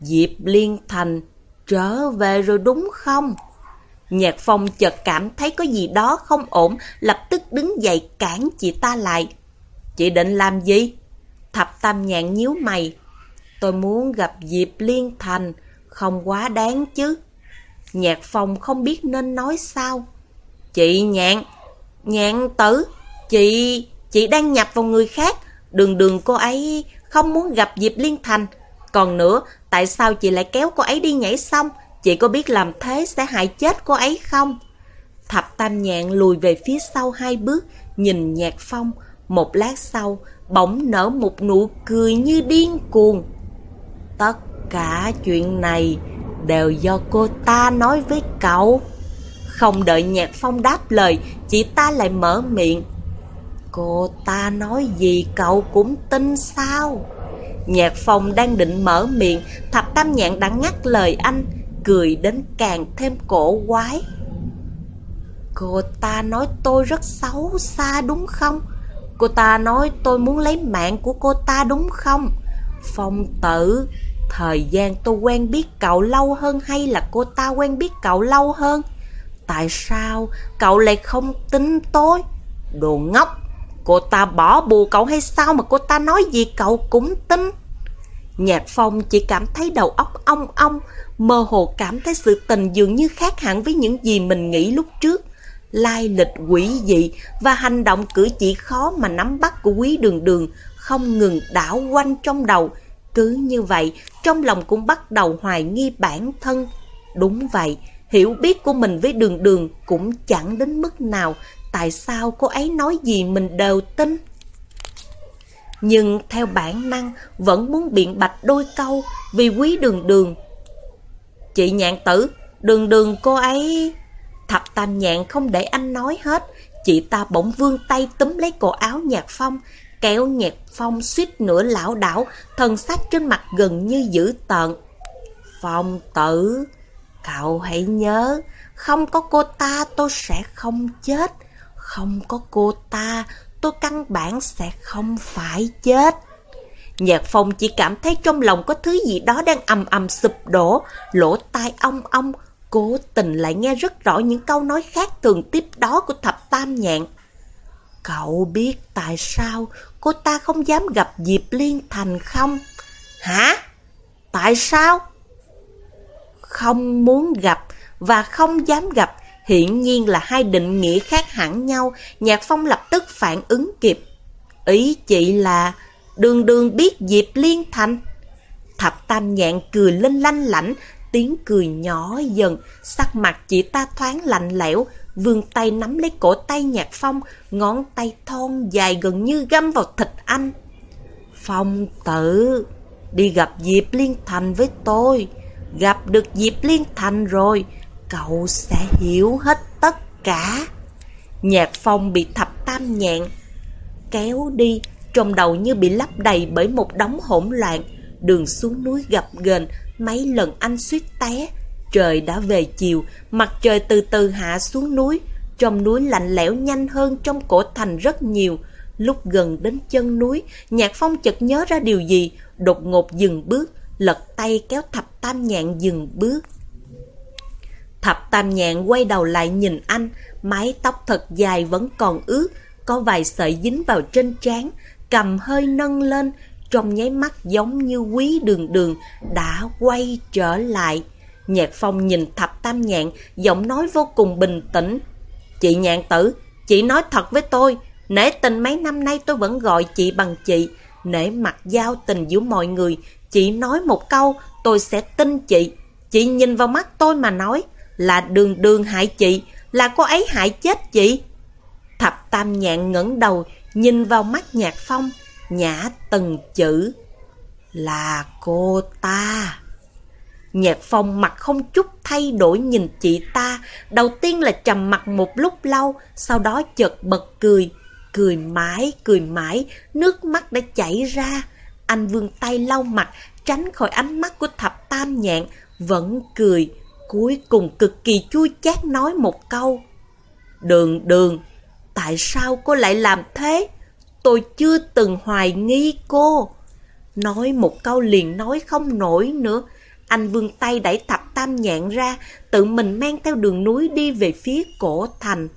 Diệp Liên Thành trở về rồi đúng không? Nhạc phong chợt cảm thấy có gì đó không ổn, lập tức đứng dậy cản chị ta lại. Chị định làm gì? Thập tam nhạn nhíu mày. Tôi muốn gặp Diệp Liên Thành, không quá đáng chứ. Nhạc phong không biết nên nói sao. Chị nhạn, nhạn tử, chị, chị đang nhập vào người khác. Đường đường cô ấy không muốn gặp Diệp Liên Thành. Còn nữa, tại sao chị lại kéo cô ấy đi nhảy xong? Chị có biết làm thế sẽ hại chết cô ấy không? Thập Tam Nhạn lùi về phía sau hai bước, nhìn Nhạc Phong. Một lát sau, bỗng nở một nụ cười như điên cuồng. Tất cả chuyện này đều do cô ta nói với cậu. Không đợi Nhạc Phong đáp lời, chị ta lại mở miệng. Cô ta nói gì cậu cũng tin sao? Nhạc Phong đang định mở miệng, Thập Tam Nhạn đã ngắt lời anh, cười đến càng thêm cổ quái. Cô ta nói tôi rất xấu xa đúng không? Cô ta nói tôi muốn lấy mạng của cô ta đúng không? Phong tử, thời gian tôi quen biết cậu lâu hơn hay là cô ta quen biết cậu lâu hơn? Tại sao cậu lại không tin tôi? Đồ ngốc, cô ta bỏ bù cậu hay sao mà cô ta nói gì cậu cũng tin? Nhạc Phong chỉ cảm thấy đầu óc ong ong, mơ hồ cảm thấy sự tình dường như khác hẳn với những gì mình nghĩ lúc trước. Lai lịch quỷ dị và hành động cử chỉ khó mà nắm bắt của quý đường đường không ngừng đảo quanh trong đầu. Cứ như vậy, trong lòng cũng bắt đầu hoài nghi bản thân. Đúng vậy, hiểu biết của mình với đường đường cũng chẳng đến mức nào. Tại sao cô ấy nói gì mình đều tin? Nhưng theo bản năng vẫn muốn biện bạch đôi câu vì quý đường đường Chị nhạn tử, đường đường cô ấy... Thập tam nhạn không để anh nói hết, chị ta bỗng vươn tay túm lấy cổ áo nhạc phong, kéo nhạc phong suýt nửa lão đảo, thần sắc trên mặt gần như dữ tợn. Phong tử, cậu hãy nhớ, không có cô ta tôi sẽ không chết, không có cô ta tôi căn bản sẽ không phải chết. Nhạc phong chỉ cảm thấy trong lòng có thứ gì đó đang ầm ầm sụp đổ, lỗ tai ong ong, cố tình lại nghe rất rõ những câu nói khác thường tiếp đó của thập tam nhạn. Cậu biết tại sao cô ta không dám gặp Diệp Liên Thành không? Hả? Tại sao? Không muốn gặp và không dám gặp, hiển nhiên là hai định nghĩa khác hẳn nhau, Nhạc Phong lập tức phản ứng kịp. Ý chị là đường đường biết Diệp Liên Thành. Thập Tam Nhạn cười lên lanh lảnh, tiếng cười nhỏ dần, sắc mặt chị ta thoáng lạnh lẽo, vươn tay nắm lấy cổ tay Nhạc Phong, ngón tay thon dài gần như găm vào thịt anh. Phong tử, đi gặp Diệp Liên Thành với tôi. Gặp được Diệp Liên Thành rồi, cậu sẽ hiểu hết tất cả. Nhạc Phong bị thập tam nhạn, kéo đi, trong đầu như bị lấp đầy bởi một đống hỗn loạn. Đường xuống núi gập ghềnh, mấy lần anh suýt té. Trời đã về chiều, mặt trời từ từ hạ xuống núi. Trong núi lạnh lẽo nhanh hơn trong cổ thành rất nhiều. Lúc gần đến chân núi, Nhạc Phong chợt nhớ ra điều gì, đột ngột dừng bước, lật tay kéo thập tam nhạn dừng bước. Thập tam nhạn quay đầu lại nhìn anh, mái tóc thật dài vẫn còn ướt, có vài sợi dính vào trên trán, cầm hơi nâng lên, trong nháy mắt giống như quý đường đường đã quay trở lại. Nhạc phong nhìn thập tam nhạn, giọng nói vô cùng bình tĩnh. Chị nhạn tử, chị nói thật với tôi, nể tình mấy năm nay tôi vẫn gọi chị bằng chị, nể mặt giao tình giữa mọi người, chị nói một câu, tôi sẽ tin chị. Chị nhìn vào mắt tôi mà nói, là đường đường hại chị, là cô ấy hại chết chị. Thập tam nhạn ngẩng đầu, nhìn vào mắt nhạc phong, nhã từng chữ. Là cô ta. Nhạc phong mặt không chút thay đổi nhìn chị ta, đầu tiên là trầm mặt một lúc lâu, sau đó chợt bật cười. Cười mãi, cười mãi, nước mắt đã chảy ra. Anh vươn tay lau mặt, tránh khỏi ánh mắt của thập tam nhạn, vẫn cười, cuối cùng cực kỳ chua chát nói một câu. Đường đường, tại sao cô lại làm thế? Tôi chưa từng hoài nghi cô. Nói một câu liền nói không nổi nữa. Anh vươn tay đẩy thập tam nhạn ra, tự mình mang theo đường núi đi về phía cổ thành.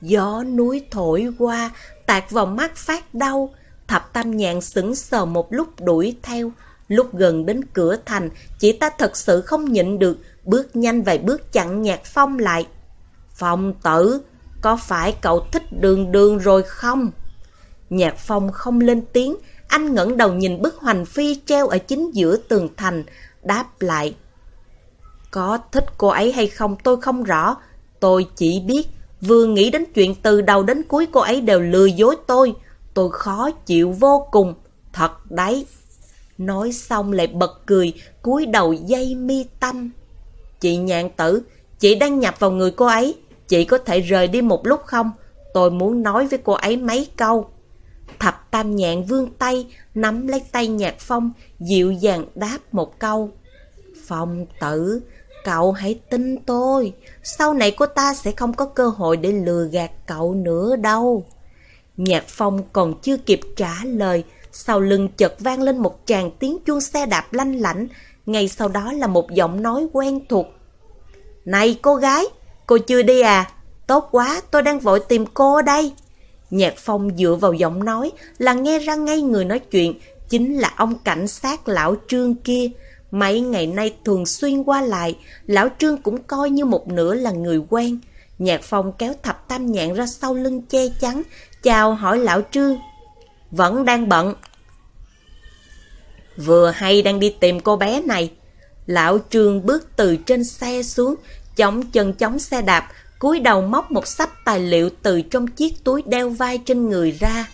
Gió núi thổi qua, tạt vào mắt phát đau. Thập tam nhạn sững sờ một lúc đuổi theo. Lúc gần đến cửa thành, chị ta thật sự không nhịn được, bước nhanh vài bước chặn nhạc phong lại. Phong tử, có phải cậu thích đường đường rồi không? Nhạc phong không lên tiếng, anh ngẩng đầu nhìn bức hoành phi treo ở chính giữa tường thành, đáp lại. Có thích cô ấy hay không tôi không rõ, tôi chỉ biết vừa nghĩ đến chuyện từ đầu đến cuối cô ấy đều lừa dối tôi, tôi khó chịu vô cùng, thật đấy. Nói xong lại bật cười, cúi đầu dây mi tâm. Chị nhạn tử, chị đang nhập vào người cô ấy, chị có thể rời đi một lúc không? Tôi muốn nói với cô ấy mấy câu. Thập tam nhạn vươn tay, nắm lấy tay nhạc phong, dịu dàng đáp một câu. Phong tử, cậu hãy tin tôi, sau này cô ta sẽ không có cơ hội để lừa gạt cậu nữa đâu. Nhạc phong còn chưa kịp trả lời, sau lưng chợt vang lên một tràng tiếng chuông xe đạp lanh lảnh, ngay sau đó là một giọng nói quen thuộc. Này cô gái, cô chưa đi à? Tốt quá, tôi đang vội tìm cô ở đây. Nhạc Phong dựa vào giọng nói là nghe ra ngay người nói chuyện, chính là ông cảnh sát lão Trương kia. Mấy ngày nay thường xuyên qua lại, lão Trương cũng coi như một nửa là người quen. Nhạc Phong kéo thập tam nhạn ra sau lưng che chắn, chào hỏi lão Trương. Vẫn đang bận. Vừa hay đang đi tìm cô bé này. Lão Trương bước từ trên xe xuống, chống chân chống xe đạp, cúi đầu móc một sắp tài liệu từ trong chiếc túi đeo vai trên người ra.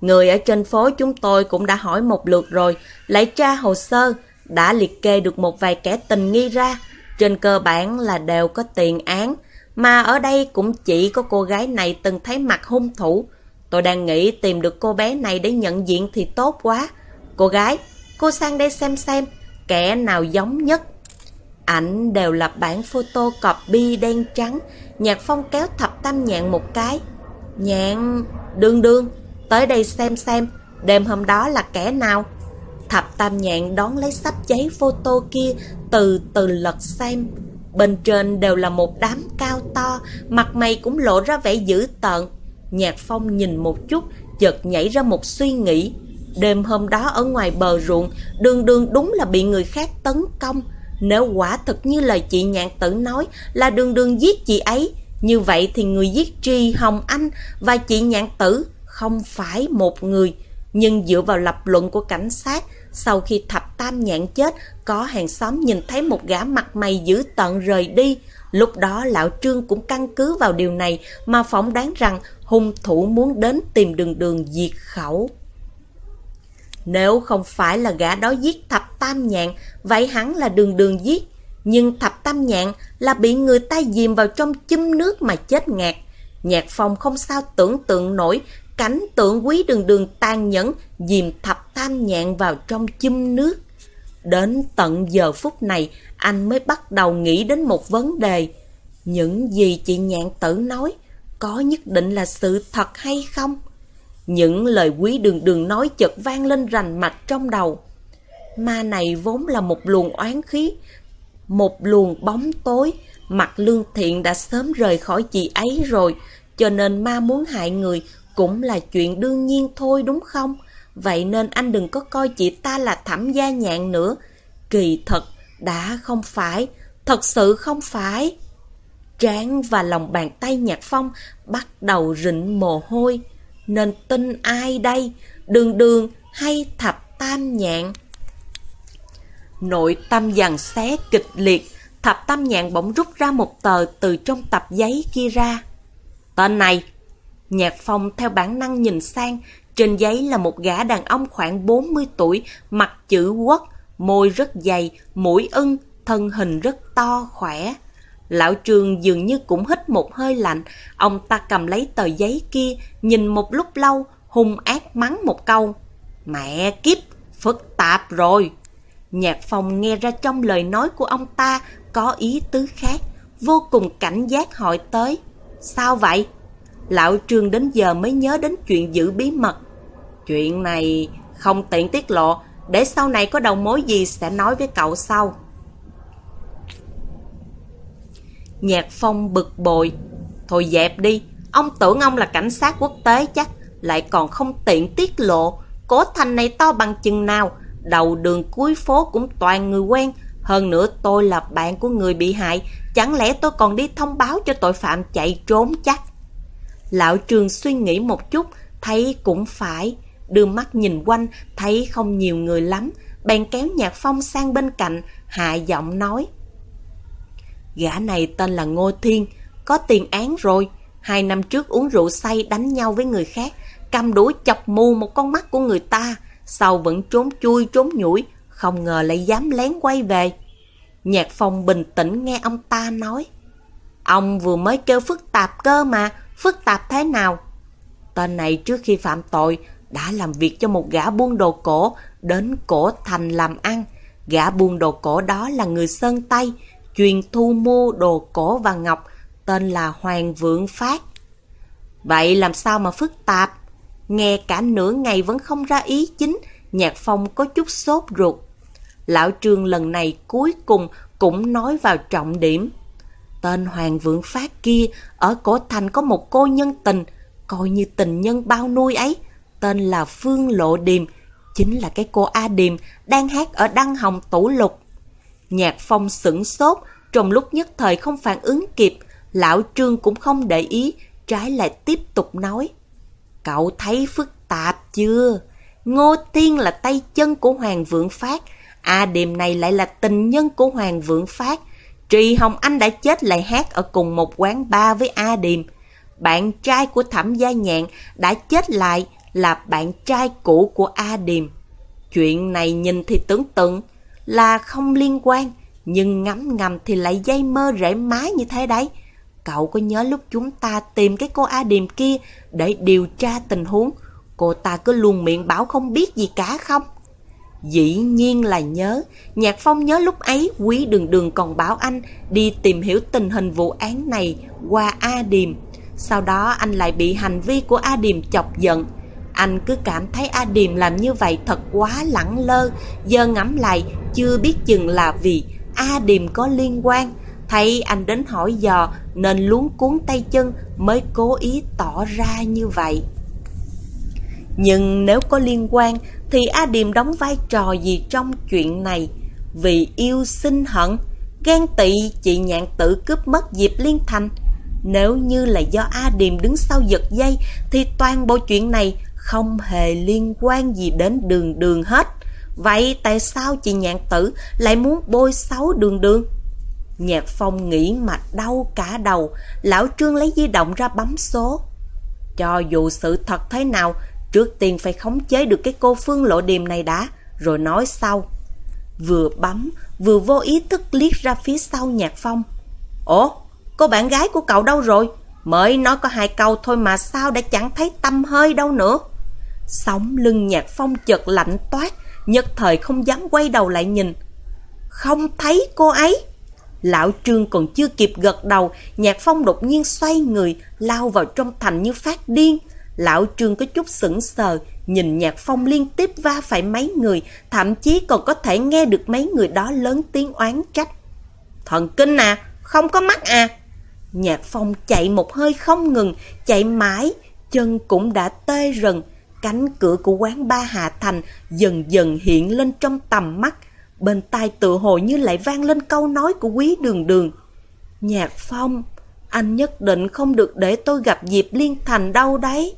Người ở trên phố chúng tôi cũng đã hỏi một lượt rồi, lại tra hồ sơ, đã liệt kê được một vài kẻ tình nghi ra. Trên cơ bản là đều có tiền án, mà ở đây cũng chỉ có cô gái này từng thấy mặt hung thủ. Tôi đang nghĩ tìm được cô bé này để nhận diện thì tốt quá. Cô gái, cô sang đây xem xem, kẻ nào giống nhất Ảnh đều là bản photo copy đen trắng, Nhạc Phong kéo thập tam nhạn một cái. Nhạn, đương đương, tới đây xem xem, đêm hôm đó là kẻ nào? Thập tam nhạn đón lấy sắp giấy photo kia, từ từ lật xem. Bên trên đều là một đám cao to, mặt mày cũng lộ ra vẻ dữ tợn. Nhạc Phong nhìn một chút, chợt nhảy ra một suy nghĩ. Đêm hôm đó ở ngoài bờ ruộng, đường đường đúng là bị người khác tấn công. Nếu quả thật như lời chị nhạn tử nói là đường đường giết chị ấy, như vậy thì người giết Tri Hồng Anh và chị nhạn tử không phải một người. Nhưng dựa vào lập luận của cảnh sát, sau khi thập tam nhạn chết, có hàng xóm nhìn thấy một gã mặt mày dữ tận rời đi. Lúc đó lão Trương cũng căn cứ vào điều này mà phỏng đoán rằng hung thủ muốn đến tìm đường đường diệt khẩu. Nếu không phải là gã đó giết thập tam nhạn, vậy hắn là đường đường giết. Nhưng thập tam nhạn là bị người ta dìm vào trong chum nước mà chết ngạt. Nhạc phong không sao tưởng tượng nổi cảnh tượng quý đường đường tàn nhẫn dìm thập tam nhạn vào trong chum nước. Đến tận giờ phút này, anh mới bắt đầu nghĩ đến một vấn đề. Những gì chị nhạn tử nói, có nhất định là sự thật hay không? Những lời quý đường đường nói chợt vang lên rành mạch trong đầu. Ma này vốn là một luồng oán khí, một luồng bóng tối. Mặt lương thiện đã sớm rời khỏi chị ấy rồi, cho nên ma muốn hại người cũng là chuyện đương nhiên thôi đúng không? Vậy nên anh đừng có coi chị ta là thẩm gia nhạn nữa. Kỳ thật, Đã không phải, thật sự không phải. Trán và lòng bàn tay Nhạc Phong bắt đầu rịn mồ hôi. Nên tin ai đây? Đường đường hay thập tam nhạn? Nội tâm dằn xé kịch liệt, thập tam nhạn bỗng rút ra một tờ từ trong tập giấy kia ra. Tên này! Nhạc Phong theo bản năng nhìn sang, trên giấy là một gã đàn ông khoảng 40 tuổi, mặt chữ quốc, môi rất dày, mũi ưng, thân hình rất to, khỏe. Lão Trương dường như cũng hít một hơi lạnh, ông ta cầm lấy tờ giấy kia, nhìn một lúc lâu, hung ác mắng một câu. Mẹ kiếp, phức tạp rồi. Nhạc phòng nghe ra trong lời nói của ông ta có ý tứ khác, vô cùng cảnh giác hỏi tới. Sao vậy? Lão Trương đến giờ mới nhớ đến chuyện giữ bí mật. Chuyện này không tiện tiết lộ, để sau này có đầu mối gì sẽ nói với cậu sau. Nhạc Phong bực bội. Thôi dẹp đi, ông tưởng ông là cảnh sát quốc tế chắc, lại còn không tiện tiết lộ. Cố thành này to bằng chừng nào, đầu đường cuối phố cũng toàn người quen. Hơn nữa tôi là bạn của người bị hại, chẳng lẽ tôi còn đi thông báo cho tội phạm chạy trốn chắc. Lão Trường suy nghĩ một chút, thấy cũng phải. Đưa mắt nhìn quanh, thấy không nhiều người lắm. Bèn kéo nhạc phong sang bên cạnh, hạ giọng nói. Gã này tên là Ngô Thiên, có tiền án rồi. Hai năm trước uống rượu say đánh nhau với người khác, cầm đũa chọc mù một con mắt của người ta, sau vẫn trốn chui trốn nhủi, không ngờ lại dám lén quay về. Nhạc Phong bình tĩnh nghe ông ta nói. Ông vừa mới kêu phức tạp cơ mà, phức tạp thế nào? Tên này trước khi phạm tội đã làm việc cho một gã buôn đồ cổ đến cổ thành làm ăn. Gã buôn đồ cổ đó là người Sơn Tây, chuyên thu mua đồ cổ và ngọc, tên là Hoàng Vượng Phát. Vậy làm sao mà phức tạp? Nghe cả nửa ngày vẫn không ra ý chính, Nhạc Phong có chút sốt ruột. Lão Trương lần này cuối cùng cũng nói vào trọng điểm. Tên Hoàng Vượng Phát kia ở cổ thành có một cô nhân tình, coi như tình nhân bao nuôi ấy, tên là Phương Lộ Điềm, chính là cái cô A Điềm đang hát ở Đăng Hồng Tủ Lục. Nhạc Phong sửng sốt, trong lúc nhất thời không phản ứng kịp, lão Trương cũng không để ý, trái lại tiếp tục nói. Cậu thấy phức tạp chưa? Ngô Thiên là tay chân của Hoàng Vượng Phát, A Điềm này lại là tình nhân của Hoàng Vượng Phát. Trì Hồng Anh đã chết lại hát ở cùng một quán bar với A Điềm. Bạn trai của Thẩm Gia Nhạn đã chết lại là bạn trai cũ của A Điềm. Chuyện này nhìn thì tưởng tượng là không liên quan, nhưng ngắm ngầm thì lại dây mơ rễ má như thế đấy. Cậu có nhớ lúc chúng ta tìm cái cô A Điềm kia để điều tra tình huống, cô ta cứ luôn miệng bảo không biết gì cả không? Dĩ nhiên là nhớ, Nhạc Phong nhớ lúc ấy quý đường đường còn bảo anh đi tìm hiểu tình hình vụ án này qua A Điềm. Sau đó anh lại bị hành vi của A Điềm chọc giận. Anh cứ cảm thấy A Điềm làm như vậy thật quá lẳng lơ, giờ ngẫm lại chưa biết chừng là vì A Điềm có liên quan. Thấy anh đến hỏi dò nên luống cuốn tay chân mới cố ý tỏ ra như vậy. Nhưng nếu có liên quan thì A Điềm đóng vai trò gì trong chuyện này? Vì yêu sinh hận, ghen tị chị nhạn tử cướp mất Diệp Liên Thành. Nếu như là do A Điềm đứng sau giật dây thì toàn bộ chuyện này không hề liên quan gì đến đường đường hết. Vậy tại sao chị nhạn tử lại muốn bôi xấu đường đường? Nhạc phong nghĩ mà đau cả đầu, lão trương lấy di động ra bấm số. Cho dù sự thật thế nào, trước tiên phải khống chế được cái cô phương lộ điềm này đã, rồi nói sau. Vừa bấm, vừa vô ý thức liếc ra phía sau nhạc phong. Ủa, cô bạn gái của cậu đâu rồi? Mới nói có hai câu thôi mà sao đã chẳng thấy tâm hơi đâu nữa. Sóng lưng nhạc phong chợt lạnh toát, nhất thời không dám quay đầu lại nhìn. Không thấy cô ấy. Lão Trương còn chưa kịp gật đầu, Nhạc Phong đột nhiên xoay người, lao vào trong thành như phát điên. Lão Trương có chút sững sờ, nhìn Nhạc Phong liên tiếp va phải mấy người, thậm chí còn có thể nghe được mấy người đó lớn tiếng oán trách. Thần kinh à, không có mắt à. Nhạc Phong chạy một hơi không ngừng, chạy mãi, chân cũng đã tê rần. Cánh cửa của quán ba Hạ Thành dần dần hiện lên trong tầm mắt. Bên tai tựa hồ như lại vang lên câu nói của quý đường đường. Nhạc Phong, anh nhất định không được để tôi gặp Diệp Liên Thành đâu đấy.